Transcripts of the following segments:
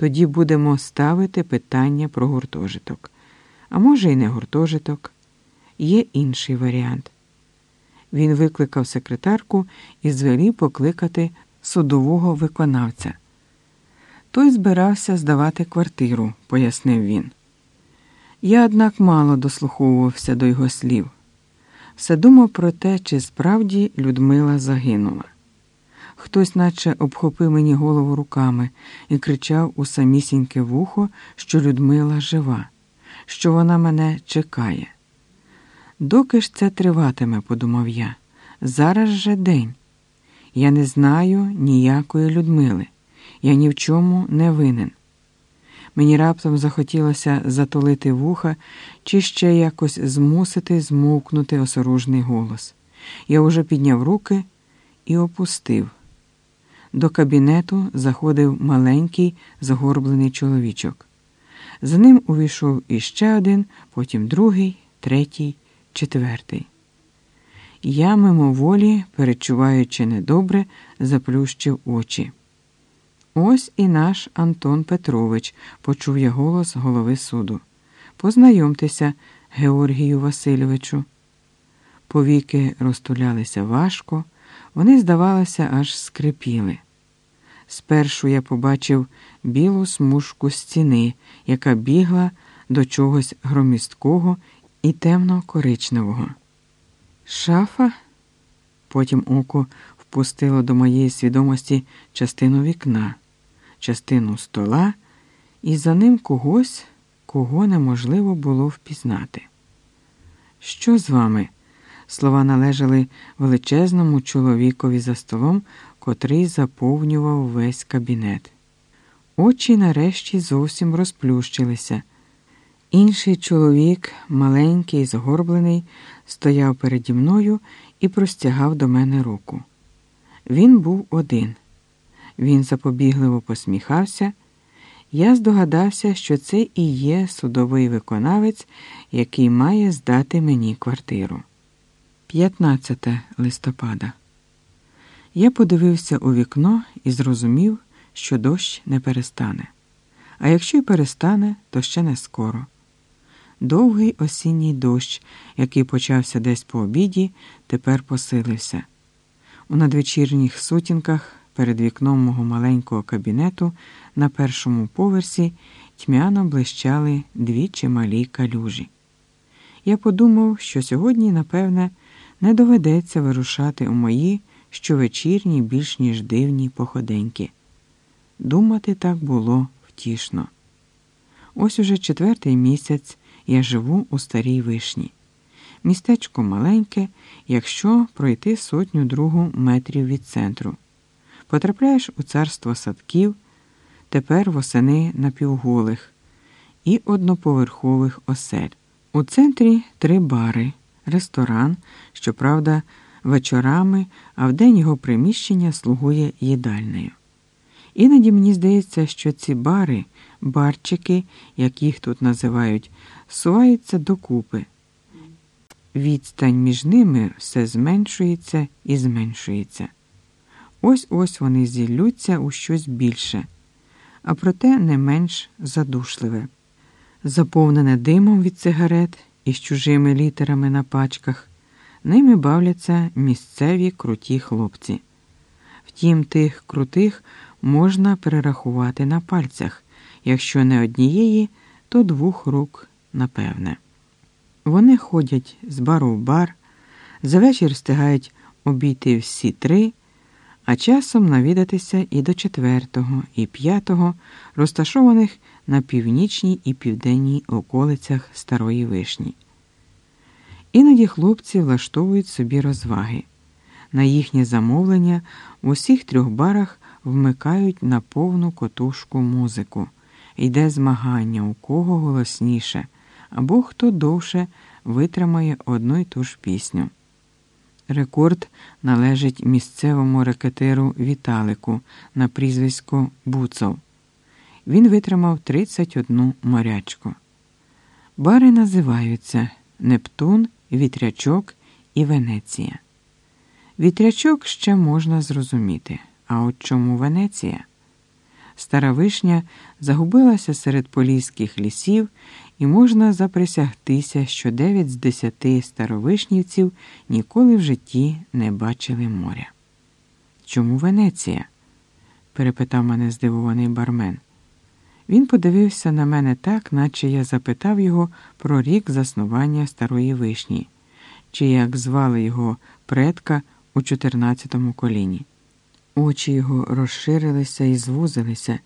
Тоді будемо ставити питання про гуртожиток. А може, і не гуртожиток. Є інший варіант. Він викликав секретарку і звелів покликати судового виконавця. Той збирався здавати квартиру, пояснив він. Я, однак, мало дослуховувався до його слів. Все думав про те, чи справді Людмила загинула. Хтось, наче обхопив мені голову руками і кричав у самісіньке вухо, що Людмила жива, що вона мене чекає. Доки ж це триватиме, подумав я, зараз же день. Я не знаю ніякої Людмили, я ні в чому не винен. Мені раптом захотілося затулити вуха чи ще якось змусити змовкнути осоружний голос. Я уже підняв руки і опустив. До кабінету заходив маленький загорблений чоловічок. За ним увійшов іще один, потім другий, третій, четвертий. Я мимоволі, перечуваючи недобре, заплющив очі. Ось і наш Антон Петрович, почув я голос голови суду. Познайомтеся, Георгію Васильовичу. Повіки розтулялися важко, вони, здавалося, аж скрипіли. Спершу я побачив білу смужку стіни, яка бігла до чогось громісткого і темно-коричневого. Шафа, потім око впустило до моєї свідомості частину вікна, частину стола, і за ним когось, кого неможливо було впізнати. Що з вами? Слова належали величезному чоловікові за столом, котрий заповнював весь кабінет. Очі нарешті зовсім розплющилися. Інший чоловік, маленький, згорблений, стояв переді мною і простягав до мене руку. Він був один. Він запобігливо посміхався. Я здогадався, що це і є судовий виконавець, який має здати мені квартиру. 15 листопада. Я подивився у вікно і зрозумів, що дощ не перестане. А якщо й перестане, то ще не скоро. Довгий осінній дощ, який почався десь по обіді, тепер посилився. У надвечірніх сутінках перед вікном мого маленького кабінету на першому поверсі тьмяно блищали дві чималі калюжі. Я подумав, що сьогодні, напевне, не доведеться вирушати у мої щовечірні, більш ніж дивні походеньки. Думати так було втішно. Ось уже четвертий місяць я живу у старій вишні. Містечко маленьке, якщо пройти сотню другу метрів від центру. Потрапляєш у царство садків, тепер восени напівголих і одноповерхових осель. У центрі три бари, ресторан, щоправда, вечорами, а вдень його приміщення слугує їдальнею. Іноді мені здається, що ці бари, барчики, як їх тут називають, суваються докупи. Відстань між ними все зменшується і зменшується. Ось ось вони зіллються у щось більше, а проте не менш задушливе, заповнене димом від цигарет із чужими літерами на пачках, ними бавляться місцеві круті хлопці. Втім, тих крутих можна перерахувати на пальцях, якщо не однієї, то двох рук, напевне. Вони ходять з бару в бар, за вечір встигають обійти всі три, а часом навідатися і до четвертого, і п'ятого, розташованих на північній і південній околицях Старої Вишні. Іноді хлопці влаштовують собі розваги. На їхнє замовлення в усіх трьох барах вмикають на повну котушку музику. Йде змагання, у кого голосніше, або хто довше витримає одну й ту ж пісню. Рекорд належить місцевому рекетеру Віталику на прізвисько Буцов. Він витримав 31 морячку. Бари називаються Нептун, Вітрячок і Венеція. Вітрячок ще можна зрозуміти. А от чому Венеція? Стара вишня загубилася серед поліських лісів, і можна заприсягтися, що дев'ять з десяти старовишнівців ніколи в житті не бачили моря. Чому Венеція? перепитав мене здивований бармен. Він подивився на мене так, наче я запитав його про рік заснування старої вишні, чи як звали його предка у 14-му коліні. Очі його розширилися і звузилися.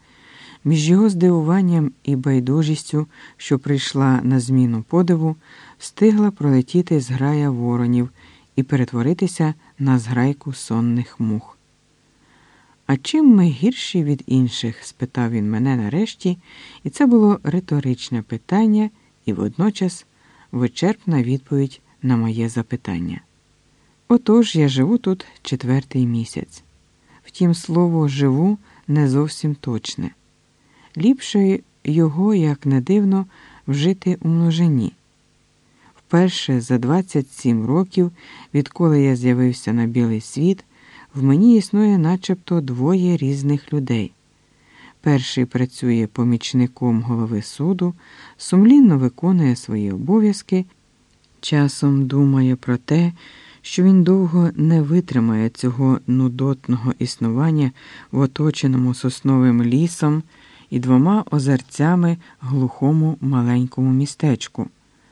Між його здивуванням і байдужістю, що прийшла на зміну подиву, встигла пролетіти зграя воронів і перетворитися на зграйку сонних мух. А чим ми гірші від інших? спитав він мене нарешті, і це було риторичне питання і водночас вичерпна відповідь на моє запитання. Отож я живу тут четвертий місяць. Втім, слово живу не зовсім точне. Ліпше його, як не дивно, вжити у множині. Вперше за 27 років, відколи я з'явився на білий світ, в мені існує начебто двоє різних людей. Перший працює помічником голови суду, сумлінно виконує свої обов'язки, часом думає про те, що він довго не витримає цього нудотного існування в оточеному сосновим лісом і двома озерцями глухому маленькому містечку.